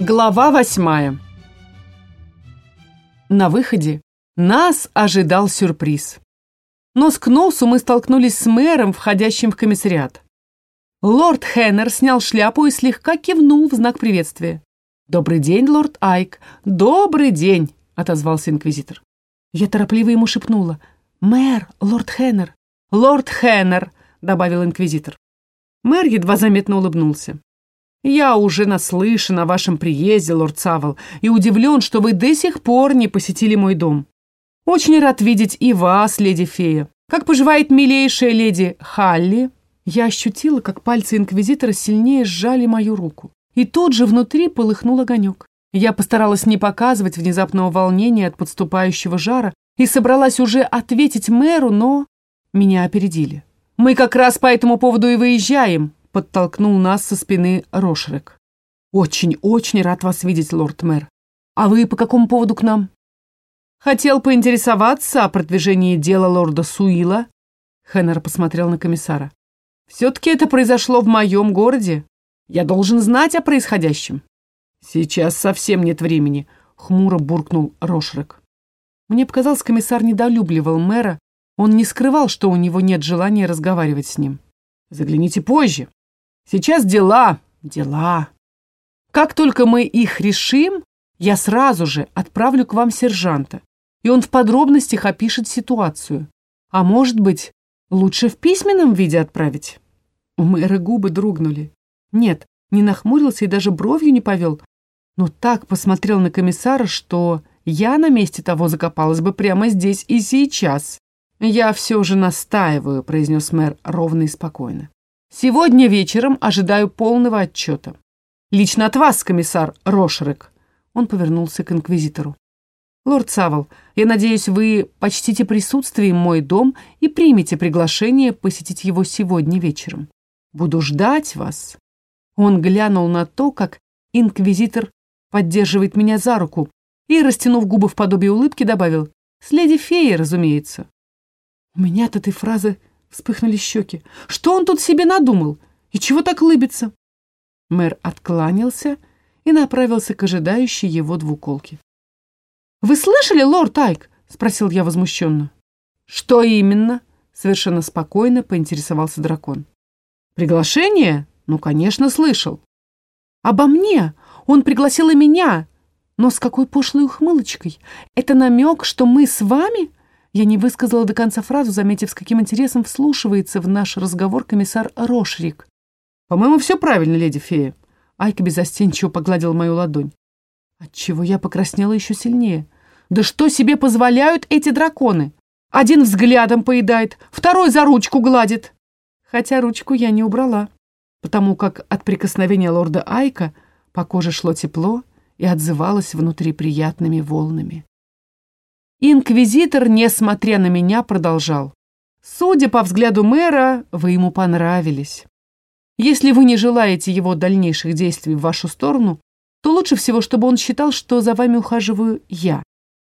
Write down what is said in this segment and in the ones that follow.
Глава восьмая. На выходе нас ожидал сюрприз. Нос к носу мы столкнулись с мэром, входящим в комиссариат. Лорд Хеннер снял шляпу и слегка кивнул в знак приветствия. «Добрый день, лорд Айк! Добрый день!» — отозвался инквизитор. Я торопливо ему шепнула. «Мэр, лорд Хеннер!» «Лорд Хеннер!» — добавил инквизитор. Мэр едва заметно улыбнулся. «Я уже наслышан о вашем приезде, лорд Савол, и удивлен, что вы до сих пор не посетили мой дом. Очень рад видеть и вас, леди-фея. Как поживает милейшая леди Халли?» Я ощутила, как пальцы инквизитора сильнее сжали мою руку. И тут же внутри полыхнул огонек. Я постаралась не показывать внезапного волнения от подступающего жара и собралась уже ответить мэру, но меня опередили. «Мы как раз по этому поводу и выезжаем», подтолкнул нас со спины Рошрек. «Очень-очень рад вас видеть, лорд-мэр. А вы по какому поводу к нам?» «Хотел поинтересоваться о продвижении дела лорда Суила». Хеннер посмотрел на комиссара. «Все-таки это произошло в моем городе. Я должен знать о происходящем». «Сейчас совсем нет времени», — хмуро буркнул Рошрек. Мне показалось, комиссар недолюбливал мэра, он не скрывал, что у него нет желания разговаривать с ним. «Загляните позже. Сейчас дела, дела. Как только мы их решим, я сразу же отправлю к вам сержанта, и он в подробностях опишет ситуацию. А может быть, лучше в письменном виде отправить?» У мэра губы дрогнули. Нет, не нахмурился и даже бровью не повел, но так посмотрел на комиссара, что я на месте того закопалась бы прямо здесь и сейчас. «Я все же настаиваю», — произнес мэр ровно и спокойно. Сегодня вечером ожидаю полного отчета. Лично от вас, комиссар Рошерек. Он повернулся к инквизитору. Лорд Савол, я надеюсь, вы почтите присутствием мой дом и примете приглашение посетить его сегодня вечером. Буду ждать вас. Он глянул на то, как инквизитор поддерживает меня за руку и, растянув губы в подобие улыбки, добавил «С леди феей, разумеется». У меня от этой фразы Вспыхнули щеки. Что он тут себе надумал? И чего так лыбится? Мэр откланялся и направился к ожидающей его двуколке. «Вы слышали, лорд Айк?» — спросил я возмущенно. «Что именно?» — совершенно спокойно поинтересовался дракон. «Приглашение? Ну, конечно, слышал». «Обо мне! Он пригласил и меня! Но с какой пошлой ухмылочкой! Это намек, что мы с вами я не высказала до конца фразу, заметив, с каким интересом вслушивается в наш разговор комиссар Рошрик. «По-моему, все правильно, леди фея». Айка безостенчиво погладил мою ладонь. Отчего я покраснела еще сильнее. «Да что себе позволяют эти драконы? Один взглядом поедает, второй за ручку гладит». Хотя ручку я не убрала, потому как от прикосновения лорда Айка по коже шло тепло и отзывалось внутри приятными волнами. Инквизитор, несмотря на меня, продолжал. «Судя по взгляду мэра, вы ему понравились. Если вы не желаете его дальнейших действий в вашу сторону, то лучше всего, чтобы он считал, что за вами ухаживаю я.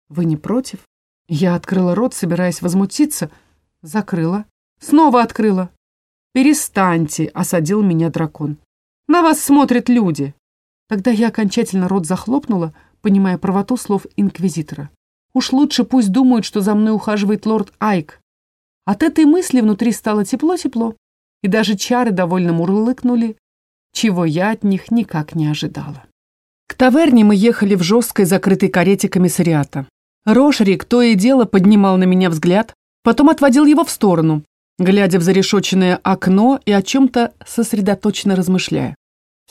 Вы не против?» Я открыла рот, собираясь возмутиться. Закрыла. Снова открыла. «Перестаньте», — осадил меня дракон. «На вас смотрят люди». Тогда я окончательно рот захлопнула, понимая правоту слов инквизитора. Уж лучше пусть думают, что за мной ухаживает лорд Айк. От этой мысли внутри стало тепло-тепло, и даже чары довольно мурлыкнули, чего я от них никак не ожидала. К таверне мы ехали в жесткой закрытой карете комиссариата. Рошерик то и дело поднимал на меня взгляд, потом отводил его в сторону, глядя в зарешоченное окно и о чем-то сосредоточенно размышляя.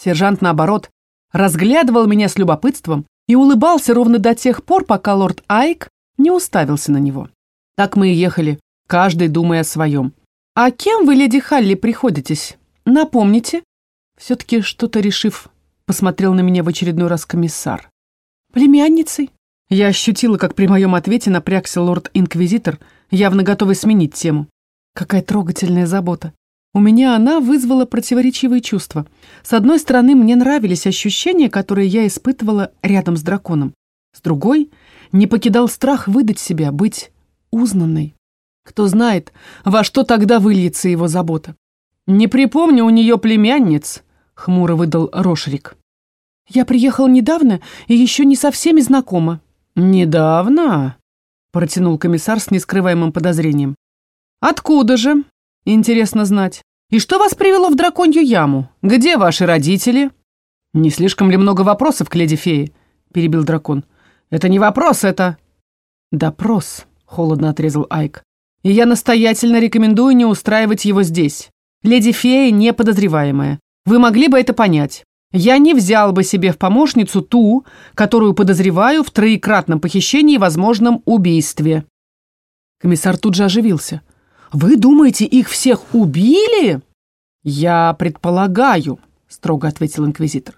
Сержант, наоборот, разглядывал меня с любопытством, и улыбался ровно до тех пор, пока лорд Айк не уставился на него. Так мы и ехали, каждый думая о своем. «А кем вы, леди Халли, приходитесь? Напомните?» Все-таки что-то решив, посмотрел на меня в очередной раз комиссар. «Племянницей?» Я ощутила, как при моем ответе напрягся лорд-инквизитор, явно готовый сменить тему. Какая трогательная забота. У меня она вызвала противоречивые чувства. С одной стороны, мне нравились ощущения, которые я испытывала рядом с драконом. С другой, не покидал страх выдать себя, быть узнанной. Кто знает, во что тогда выльется его забота. «Не припомню у нее племянниц», — хмуро выдал Рошрик. «Я приехал недавно и еще не со всеми знакома». «Недавно?» — протянул комиссар с нескрываемым подозрением. «Откуда же? Интересно знать. И что вас привело в драконью яму? Где ваши родители?» «Не слишком ли много вопросов к леди фее?» — перебил дракон. «Это не вопрос, это...» «Допрос», — холодно отрезал Айк. «И я настоятельно рекомендую не устраивать его здесь. Леди фея неподозреваемая. Вы могли бы это понять. Я не взял бы себе в помощницу ту, которую подозреваю в троекратном похищении и возможном убийстве». Комиссар тут же оживился. «Вы думаете, их всех убили?» «Я предполагаю», — строго ответил инквизитор.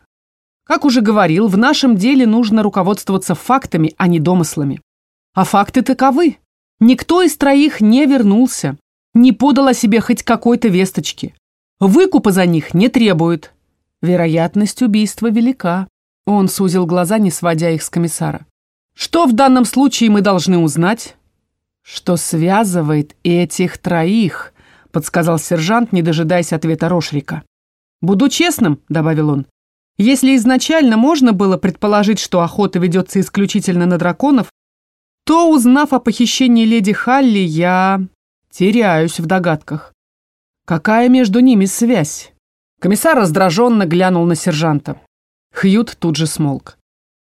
«Как уже говорил, в нашем деле нужно руководствоваться фактами, а не домыслами. А факты таковы. Никто из троих не вернулся, не подал о себе хоть какой-то весточки. Выкупа за них не требует. Вероятность убийства велика. Он сузил глаза, не сводя их с комиссара. Что в данном случае мы должны узнать? Что связывает этих троих, подсказал сержант, не дожидаясь ответа Рошрика. Буду честным, добавил он. Если изначально можно было предположить, что охота ведется исключительно на драконов, то, узнав о похищении леди Халли, я теряюсь в догадках. Какая между ними связь? Комиссар раздраженно глянул на сержанта. Хьют тут же смолк.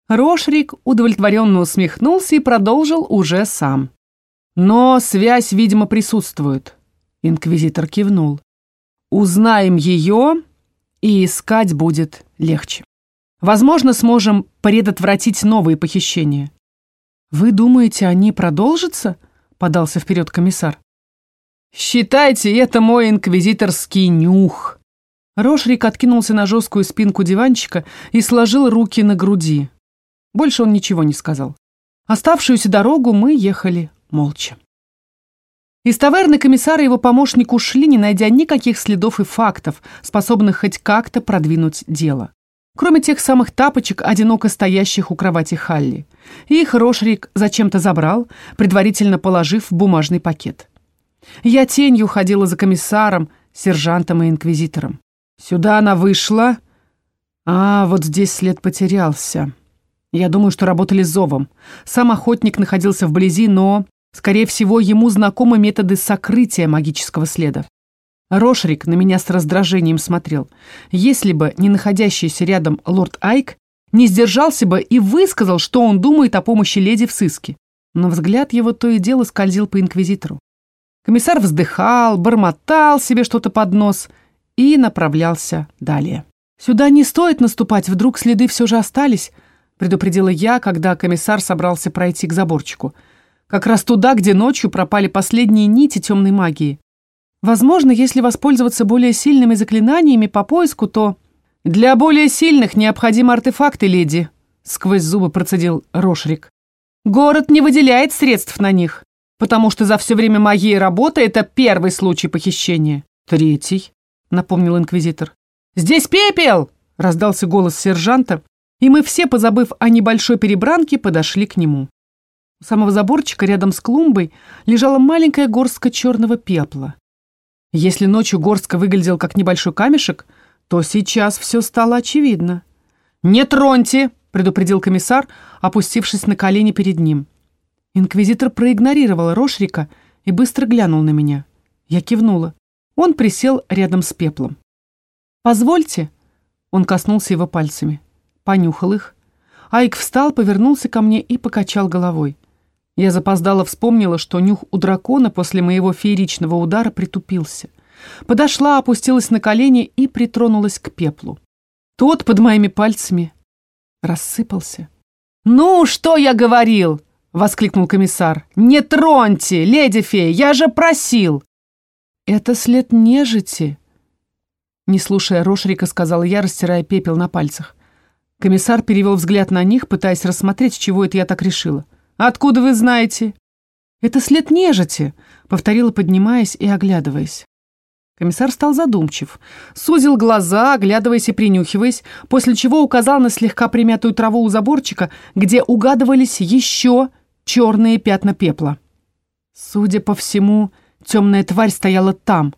Рошрик удовлетворенно усмехнулся и продолжил уже сам. «Но связь, видимо, присутствует». Инквизитор кивнул. «Узнаем ее, и искать будет легче. Возможно, сможем предотвратить новые похищения». «Вы думаете, они продолжатся?» — подался вперед комиссар. «Считайте, это мой инквизиторский нюх», Рошрик откинулся на жесткую спинку диванчика и сложил руки на груди. Больше он ничего не сказал. Оставшуюся дорогу мы ехали молча. Из таверны комиссара и его помощник ушли, не найдя никаких следов и фактов, способных хоть как-то продвинуть дело. Кроме тех самых тапочек, одиноко стоящих у кровати Халли. Их Рошрик зачем-то забрал, предварительно положив в бумажный пакет. Я тенью ходила за комиссаром, сержантом и инквизитором. Сюда она вышла. А, вот здесь след потерялся. Я думаю, что работали зовом. Сам охотник находился вблизи, но, скорее всего, ему знакомы методы сокрытия магического следа. Рошрик на меня с раздражением смотрел. Если бы не находящийся рядом лорд Айк, не сдержался бы и высказал, что он думает о помощи леди в сыске. Но взгляд его то и дело скользил по инквизитору. Комиссар вздыхал, бормотал себе что-то под нос — и направлялся далее. «Сюда не стоит наступать, вдруг следы все же остались», предупредила я, когда комиссар собрался пройти к заборчику. «Как раз туда, где ночью пропали последние нити темной магии. Возможно, если воспользоваться более сильными заклинаниями по поиску, то...» «Для более сильных необходимы артефакты, леди», сквозь зубы процедил Рошрик. «Город не выделяет средств на них, потому что за все время моей работы это первый случай похищения. Третий. — напомнил инквизитор. «Здесь пепел!» — раздался голос сержанта, и мы все, позабыв о небольшой перебранке, подошли к нему. У самого заборчика рядом с клумбой лежала маленькая горстка черного пепла. Если ночью горстка выглядел как небольшой камешек, то сейчас все стало очевидно. «Не троньте!» — предупредил комиссар, опустившись на колени перед ним. Инквизитор проигнорировал Рошрика и быстро глянул на меня. Я кивнула. Он присел рядом с пеплом. «Позвольте». Он коснулся его пальцами. Понюхал их. Айк встал, повернулся ко мне и покачал головой. Я запоздала вспомнила, что нюх у дракона после моего фееричного удара притупился. Подошла, опустилась на колени и притронулась к пеплу. Тот под моими пальцами рассыпался. «Ну, что я говорил?» — воскликнул комиссар. «Не троньте, леди фея, я же просил!» «Это след нежити!» Не слушая Рошрика, сказал я, растирая пепел на пальцах. Комиссар перевел взгляд на них, пытаясь рассмотреть, чего это я так решила. «Откуда вы знаете?» «Это след нежити», — повторила, поднимаясь и оглядываясь. Комиссар стал задумчив, сузил глаза, оглядываясь и принюхиваясь, после чего указал на слегка примятую траву у заборчика, где угадывались еще черные пятна пепла. Судя по всему, Темная тварь стояла там.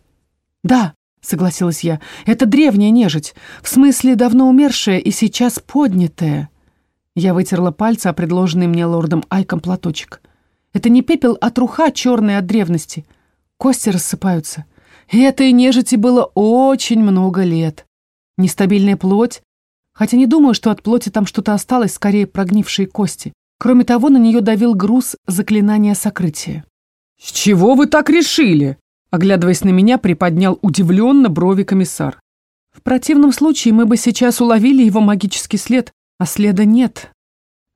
Да, — согласилась я. «Это древняя нежить, в смысле давно умершая и сейчас поднятая». Я вытерла пальцы о предложенный мне лордом Айком платочек. «Это не пепел, а труха черная от древности. Кости рассыпаются. И этой нежити было очень много лет. Нестабильная плоть, хотя не думаю, что от плоти там что-то осталось, скорее прогнившие кости. Кроме того, на нее давил груз заклинания сокрытия. «С чего вы так решили?» Оглядываясь на меня, приподнял удивленно брови комиссар. В противном случае мы бы сейчас уловили его магический след, а следа нет.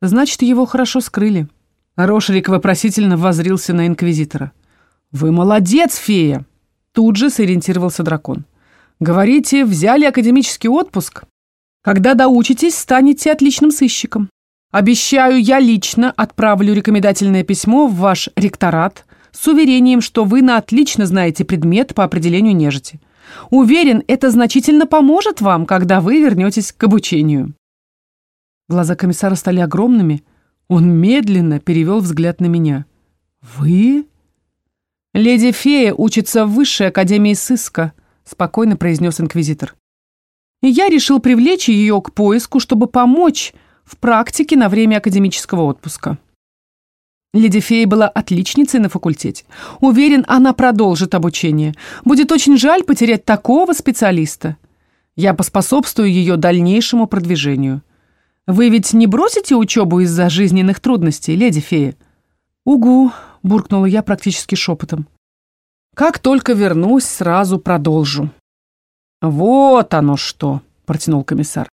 Значит, его хорошо скрыли. Рошерик вопросительно возрился на инквизитора. «Вы молодец, фея!» Тут же сориентировался дракон. «Говорите, взяли академический отпуск? Когда доучитесь, станете отличным сыщиком. Обещаю, я лично отправлю рекомендательное письмо в ваш ректорат, с уверением, что вы на отлично знаете предмет по определению нежити. Уверен, это значительно поможет вам, когда вы вернетесь к обучению». Глаза комиссара стали огромными. Он медленно перевел взгляд на меня. «Вы?» «Леди Фея учится в высшей академии сыска», — спокойно произнес инквизитор. «И я решил привлечь ее к поиску, чтобы помочь в практике на время академического отпуска». Леди Фея была отличницей на факультете. Уверен, она продолжит обучение. Будет очень жаль потерять такого специалиста. Я поспособствую ее дальнейшему продвижению. Вы ведь не бросите учебу из-за жизненных трудностей, леди Фея? Угу, буркнула я практически шепотом. Как только вернусь, сразу продолжу. Вот оно что, протянул комиссар.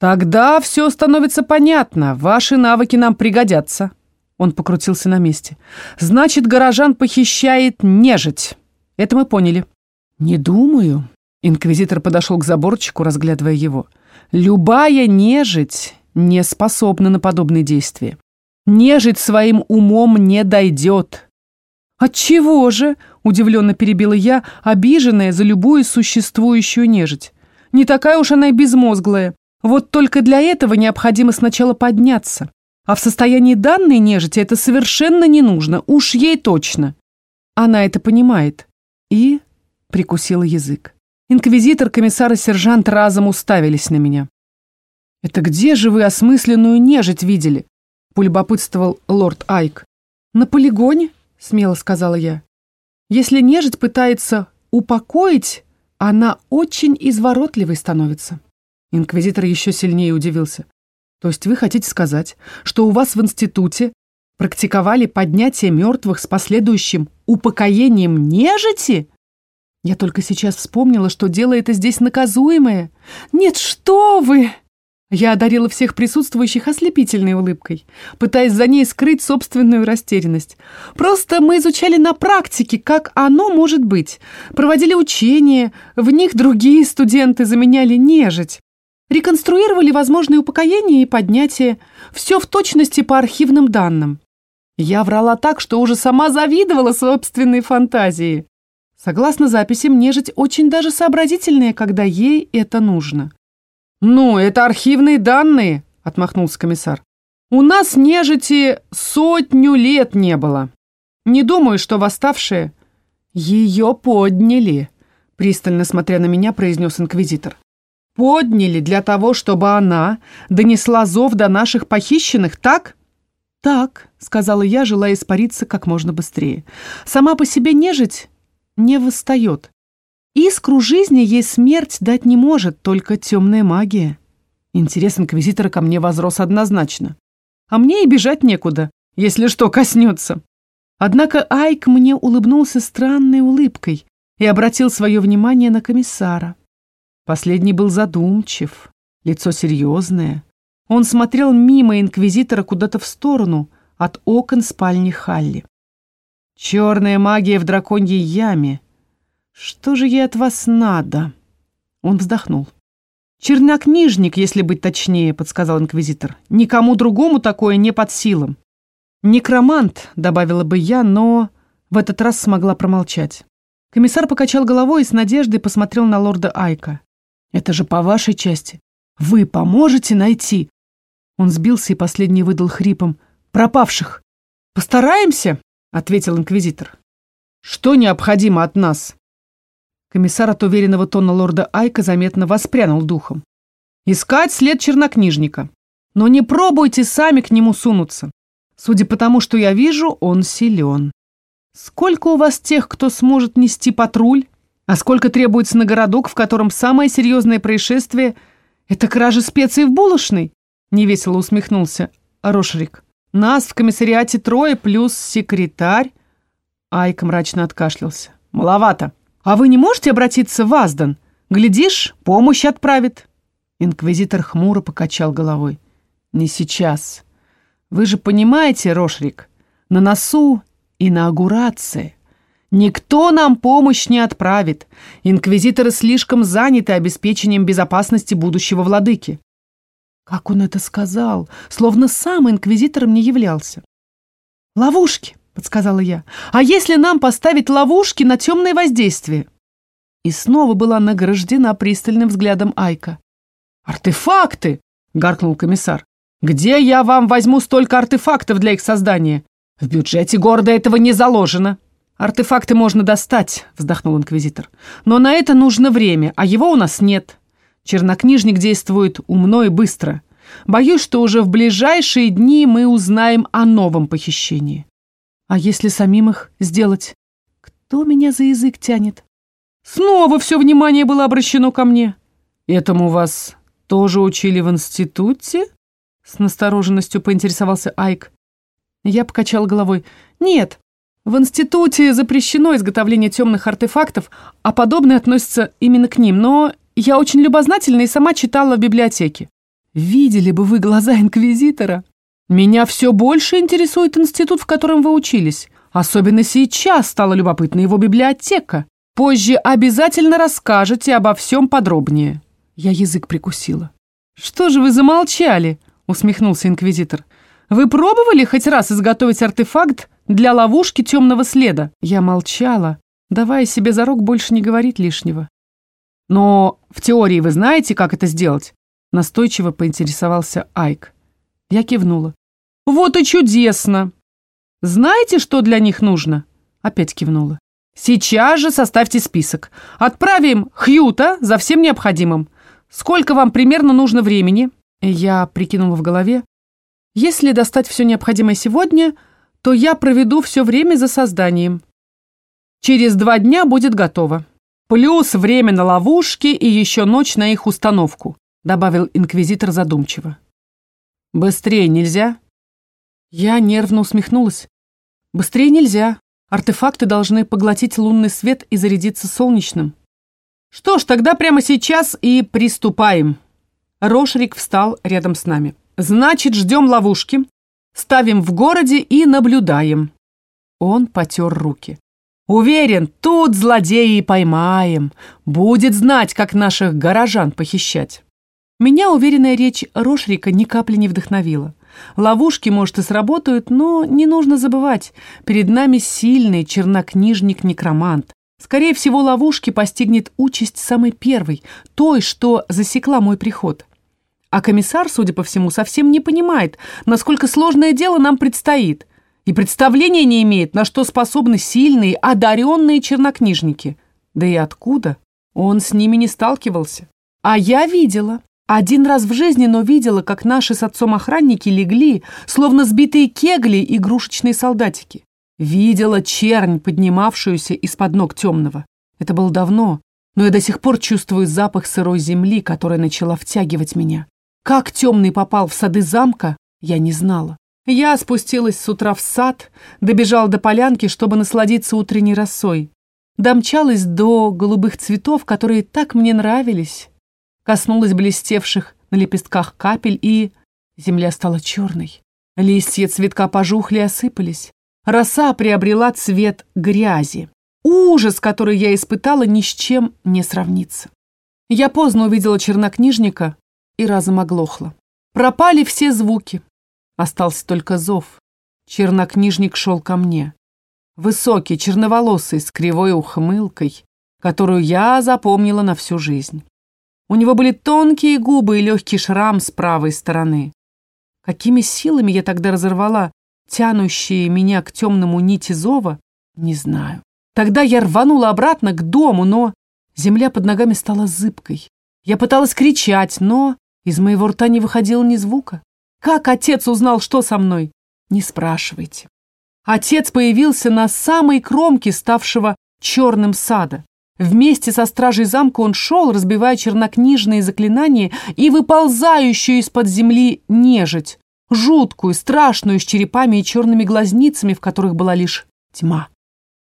Тогда все становится понятно. Ваши навыки нам пригодятся. Он покрутился на месте. «Значит, горожан похищает нежить. Это мы поняли». «Не думаю». Инквизитор подошел к заборчику, разглядывая его. «Любая нежить не способна на подобные действия. Нежить своим умом не дойдет». «Отчего же?» — удивленно перебила я, обиженная за любую существующую нежить. «Не такая уж она и безмозглая. Вот только для этого необходимо сначала подняться. А в состоянии данной нежити это совершенно не нужно, уж ей точно. Она это понимает. И прикусила язык. Инквизитор, комиссар и сержант разом уставились на меня. «Это где же вы осмысленную нежить видели?» — полюбопытствовал лорд Айк. «На полигоне», — смело сказала я. «Если нежить пытается упокоить, она очень изворотливой становится». Инквизитор еще сильнее удивился. То есть вы хотите сказать, что у вас в институте практиковали поднятие мертвых с последующим упокоением нежити? Я только сейчас вспомнила, что дело это здесь наказуемое. Нет, что вы! Я одарила всех присутствующих ослепительной улыбкой, пытаясь за ней скрыть собственную растерянность. Просто мы изучали на практике, как оно может быть. Проводили учения, в них другие студенты заменяли нежить. Реконструировали возможные упокоения и поднятия. Все в точности по архивным данным. Я врала так, что уже сама завидовала собственной фантазии. Согласно записям, нежить очень даже сообразительная, когда ей это нужно. «Ну, это архивные данные», — отмахнулся комиссар. «У нас нежити сотню лет не было. Не думаю, что восставшие...» «Ее подняли», — пристально смотря на меня, произнес инквизитор. Подняли для того, чтобы она донесла зов до наших похищенных, так? Так, сказала я, желая испариться как можно быстрее. Сама по себе нежить не восстает. Искру жизни ей смерть дать не может, только темная магия. Интерес инквизитора ко мне возрос однозначно. А мне и бежать некуда, если что коснется. Однако Айк мне улыбнулся странной улыбкой и обратил свое внимание на комиссара. Последний был задумчив, лицо серьезное. Он смотрел мимо инквизитора куда-то в сторону, от окон спальни Халли. «Черная магия в драконьей яме. Что же ей от вас надо?» Он вздохнул. «Чернокнижник, если быть точнее», — подсказал инквизитор. «Никому другому такое не под силам». «Некромант», — добавила бы я, но в этот раз смогла промолчать. Комиссар покачал головой и с надеждой посмотрел на лорда Айка. Это же по вашей части. Вы поможете найти?» Он сбился и последний выдал хрипом. «Пропавших!» «Постараемся!» — ответил инквизитор. «Что необходимо от нас?» Комиссар от уверенного тона лорда Айка заметно воспрянул духом. «Искать след чернокнижника. Но не пробуйте сами к нему сунуться. Судя по тому, что я вижу, он силен. Сколько у вас тех, кто сможет нести патруль? А сколько требуется на городок, в котором самое серьезное происшествие — это кража специй в булочной?» Невесело усмехнулся Рошрик. «Нас в комиссариате трое плюс секретарь». Айка мрачно откашлялся. «Маловато. А вы не можете обратиться в Аздан? Глядишь, помощь отправит». Инквизитор хмуро покачал головой. «Не сейчас. Вы же понимаете, Рошрик, на носу инаугурация. Никто нам помощь не отправит. Инквизиторы слишком заняты обеспечением безопасности будущего владыки». Как он это сказал? Словно сам инквизитором не являлся. «Ловушки!» — подсказала я. «А если нам поставить ловушки на темное воздействие?» И снова была награждена пристальным взглядом Айка. «Артефакты!» — гаркнул комиссар. «Где я вам возьму столько артефактов для их создания? В бюджете города этого не заложено». «Артефакты можно достать», — вздохнул инквизитор. «Но на это нужно время, а его у нас нет. Чернокнижник действует умно и быстро. Боюсь, что уже в ближайшие дни мы узнаем о новом похищении». А если самим их сделать? Кто меня за язык тянет? Снова все внимание было обращено ко мне. Этому вас тоже учили в институте? С настороженностью поинтересовался Айк. Я покачал головой. Нет, в институте запрещено изготовление темных артефактов, а подобное относится именно к ним, но я очень любознательна и сама читала в библиотеке. Видели бы вы глаза инквизитора. Меня все больше интересует институт, в котором вы учились. Особенно сейчас стала любопытна его библиотека. Позже обязательно расскажете обо всем подробнее». Я язык прикусила. «Что же вы замолчали?» — усмехнулся инквизитор. «Вы пробовали хоть раз изготовить артефакт для ловушки темного следа?» Я молчала, давая себе зарок больше не говорить лишнего. «Но в теории вы знаете, как это сделать?» Настойчиво поинтересовался Айк. Я кивнула. «Вот и чудесно! Знаете, что для них нужно?» Опять кивнула. «Сейчас же составьте список. Отправим Хьюта за всем необходимым. Сколько вам примерно нужно времени?» Я прикинула в голове. «Если достать все необходимое сегодня, то я проведу все время за созданием. Через два дня будет готово. Плюс время на ловушки и еще ночь на их установку», добавил инквизитор задумчиво. «Быстрее нельзя?» Я нервно усмехнулась. «Быстрее нельзя. Артефакты должны поглотить лунный свет и зарядиться солнечным». «Что ж, тогда прямо сейчас и приступаем». Рошрик встал рядом с нами. «Значит, ждем ловушки, ставим в городе и наблюдаем». Он потер руки. «Уверен, тут злодеи поймаем. Будет знать, как наших горожан похищать». Меня уверенная речь Рошрика ни капли не вдохновила. Ловушки, может, и сработают, но не нужно забывать, перед нами сильный чернокнижник-некромант. Скорее всего, ловушки постигнет участь самой первой, той, что засекла мой приход. А комиссар, судя по всему, совсем не понимает, насколько сложное дело нам предстоит, и представления не имеет, на что способны сильные, одаренные чернокнижники. Да и откуда? Он с ними не сталкивался. А я видела. Один раз в жизни, но видела, как наши с отцом охранники легли, словно сбитые кегли игрушечные солдатики. Видела чернь, поднимавшуюся из-под ног темного. Это было давно, но я до сих пор чувствую запах сырой земли, которая начала втягивать меня. Как темный попал в сады замка, я не знала. Я спустилась с утра в сад, добежала до полянки, чтобы насладиться утренней росой. Домчалась до голубых цветов, которые так мне нравились коснулась блестевших на лепестках капель, и земля стала черной. Листья цветка пожухли и осыпались. Роса приобрела цвет грязи. Ужас, который я испытала, ни с чем не сравнится. Я поздно увидела чернокнижника и разом оглохла. Пропали все звуки. Остался только зов. Чернокнижник шел ко мне. Высокий, черноволосый, с кривой ухмылкой, которую я запомнила на всю жизнь. У него были тонкие губы и легкий шрам с правой стороны. Какими силами я тогда разорвала тянущие меня к темному нити зова, не знаю. Тогда я рванула обратно к дому, но Земля под ногами стала зыбкой. Я пыталась кричать, но из моего рта не выходило ни звука. Как отец узнал, что со мной? Не спрашивайте. Отец появился на самой кромке ставшего черным сада. Вместе со стражей замка он шел, разбивая чернокнижные заклинания и выползающую из-под земли нежить, жуткую, страшную, с черепами и черными глазницами, в которых была лишь тьма.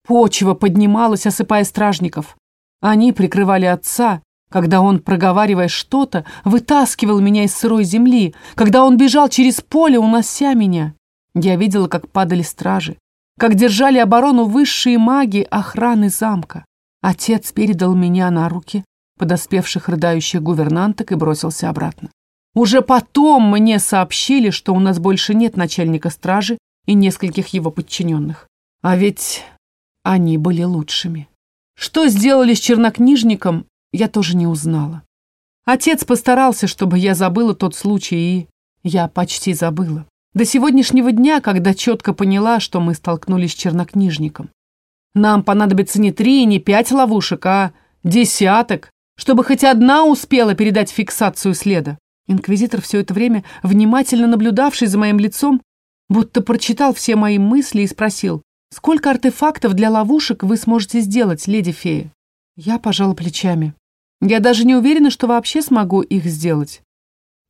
Почва поднималась, осыпая стражников. Они прикрывали отца, когда он, проговаривая что-то, вытаскивал меня из сырой земли, когда он бежал через поле, унося меня. Я видела, как падали стражи, как держали оборону высшие маги охраны замка. Отец передал меня на руки подоспевших рыдающих гувернанток и бросился обратно. Уже потом мне сообщили, что у нас больше нет начальника стражи и нескольких его подчиненных. А ведь они были лучшими. Что сделали с чернокнижником, я тоже не узнала. Отец постарался, чтобы я забыла тот случай, и я почти забыла. До сегодняшнего дня, когда четко поняла, что мы столкнулись с чернокнижником. Нам понадобится не три не пять ловушек, а десяток, чтобы хоть одна успела передать фиксацию следа. Инквизитор все это время, внимательно наблюдавший за моим лицом, будто прочитал все мои мысли и спросил, «Сколько артефактов для ловушек вы сможете сделать, леди-фея?» Я пожала плечами. «Я даже не уверена, что вообще смогу их сделать».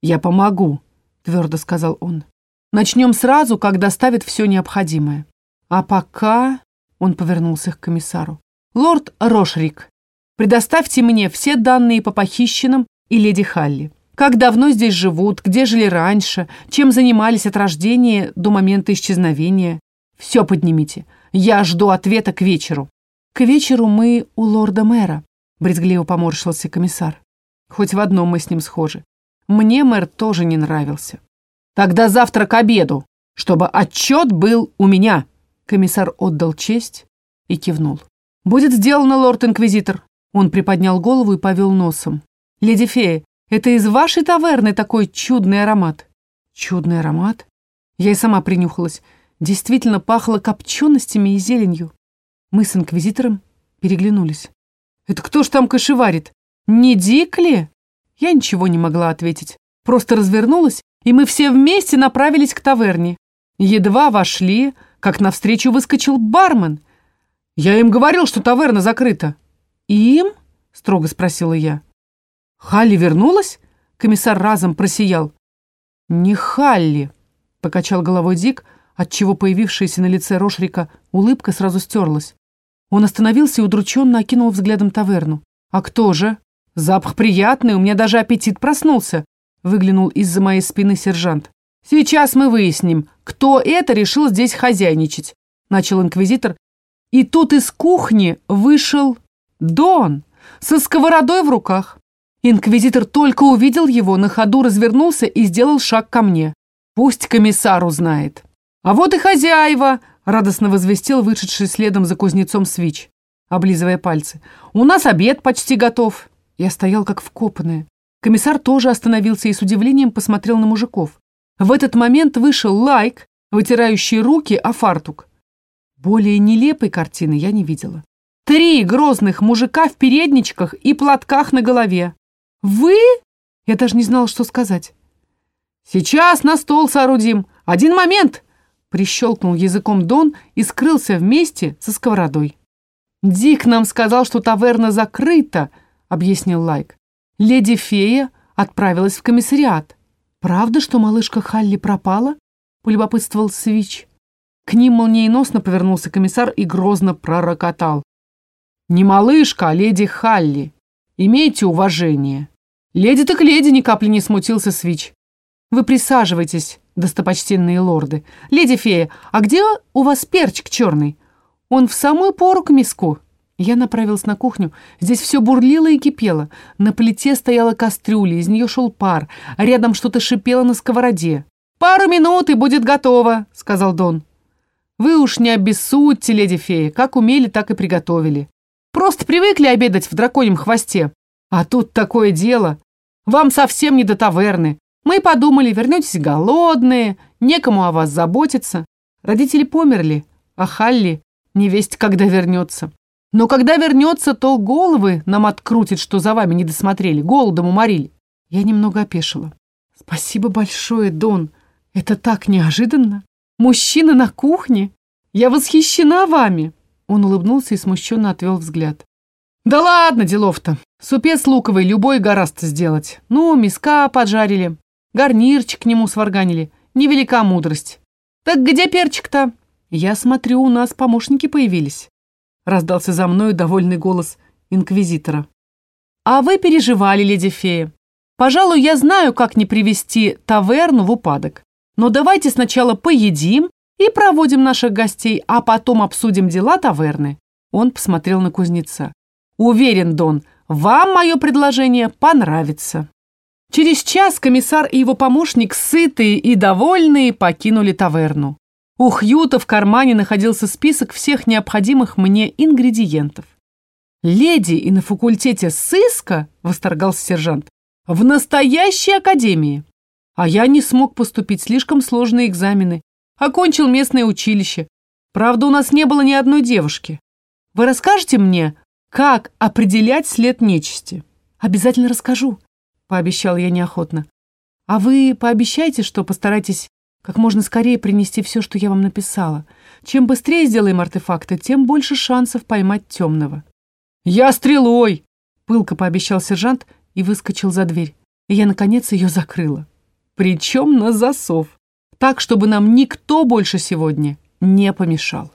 «Я помогу», — твердо сказал он. «Начнем сразу, как доставит все необходимое. А пока...» Он повернулся к комиссару. «Лорд Рошрик, предоставьте мне все данные по похищенным и леди Халли. Как давно здесь живут, где жили раньше, чем занимались от рождения до момента исчезновения. Все поднимите. Я жду ответа к вечеру». «К вечеру мы у лорда-мэра», — брезгливо поморщился комиссар. «Хоть в одном мы с ним схожи. Мне мэр тоже не нравился». «Тогда завтра к обеду, чтобы отчет был у меня». Комиссар отдал честь и кивнул. «Будет сделано, лорд-инквизитор!» Он приподнял голову и повел носом. «Леди фея, это из вашей таверны такой чудный аромат?» «Чудный аромат?» Я и сама принюхалась. Действительно пахло копченостями и зеленью. Мы с инквизитором переглянулись. «Это кто ж там кошеварит? Не Дик ли?» Я ничего не могла ответить. Просто развернулась, и мы все вместе направились к таверне. Едва вошли, как навстречу выскочил бармен. «Я им говорил, что таверна закрыта». «Им?» — строго спросила я. «Халли вернулась?» — комиссар разом просиял. «Не Халли», — покачал головой Дик, отчего появившаяся на лице Рошрика улыбка сразу стерлась. Он остановился и удрученно окинул взглядом таверну. «А кто же?» «Запах приятный, у меня даже аппетит проснулся», — выглянул из-за моей спины сержант. «Сейчас мы выясним, кто это решил здесь хозяйничать», — начал инквизитор. И тут из кухни вышел Дон со сковородой в руках. Инквизитор только увидел его, на ходу развернулся и сделал шаг ко мне. «Пусть комиссар узнает». «А вот и хозяева!» — радостно возвестил вышедший следом за кузнецом свич, облизывая пальцы. «У нас обед почти готов». Я стоял как вкопанная. Комиссар тоже остановился и с удивлением посмотрел на мужиков. В этот момент вышел Лайк, вытирающий руки о фартук. Более нелепой картины я не видела. Три грозных мужика в передничках и платках на голове. «Вы?» Я даже не знала, что сказать. «Сейчас на стол соорудим. Один момент!» Прищелкнул языком Дон и скрылся вместе со сковородой. «Дик нам сказал, что таверна закрыта», — объяснил Лайк. «Леди-фея отправилась в комиссариат. «Правда, что малышка Халли пропала?» — полюбопытствовал Свич. К ним молниеносно повернулся комиссар и грозно пророкотал. «Не малышка, а леди Халли. Имейте уважение». «Леди так леди!» — ни капли не смутился Свич. «Вы присаживайтесь, достопочтенные лорды. Леди фея, а где у вас перчик черный? Он в самую пору к миску». Я направилась на кухню. Здесь все бурлило и кипело. На плите стояла кастрюля, из нее шел пар, рядом что-то шипело на сковороде. «Пару минут и будет готово», — сказал Дон. «Вы уж не обессудьте, леди-фея, как умели, так и приготовили. Просто привыкли обедать в драконьем хвосте. А тут такое дело. Вам совсем не до таверны. Мы подумали, вернетесь голодные, некому о вас заботиться. Родители померли, а Халли невесть когда вернется. Но когда вернется, то головы нам открутит, что за вами не досмотрели, голодом уморили. Я немного опешила. Спасибо большое, Дон. Это так неожиданно. Мужчина на кухне. Я восхищена вами. Он улыбнулся и смущенно отвел взгляд. Да ладно делов-то. Супец луковый любой гораздо сделать. Ну, миска поджарили, гарнирчик к нему сварганили. Невелика мудрость. Так где перчик-то? Я смотрю, у нас помощники появились раздался за мною довольный голос инквизитора. «А вы переживали, леди фея. Пожалуй, я знаю, как не привести таверну в упадок. Но давайте сначала поедим и проводим наших гостей, а потом обсудим дела таверны». Он посмотрел на кузнеца. «Уверен, Дон, вам мое предложение понравится». Через час комиссар и его помощник, сытые и довольные, покинули таверну. У Хьюта в кармане находился список всех необходимых мне ингредиентов. «Леди и на факультете сыска», — восторгался сержант, — «в настоящей академии». А я не смог поступить, слишком сложные экзамены. Окончил местное училище. Правда, у нас не было ни одной девушки. Вы расскажете мне, как определять след нечисти? Обязательно расскажу, пообещал я неохотно. А вы пообещайте, что постараетесь как можно скорее принести все, что я вам написала. Чем быстрее сделаем артефакты, тем больше шансов поймать темного. «Я стрелой!» — пылко пообещал сержант и выскочил за дверь. И я, наконец, ее закрыла. Причем на засов. Так, чтобы нам никто больше сегодня не помешал.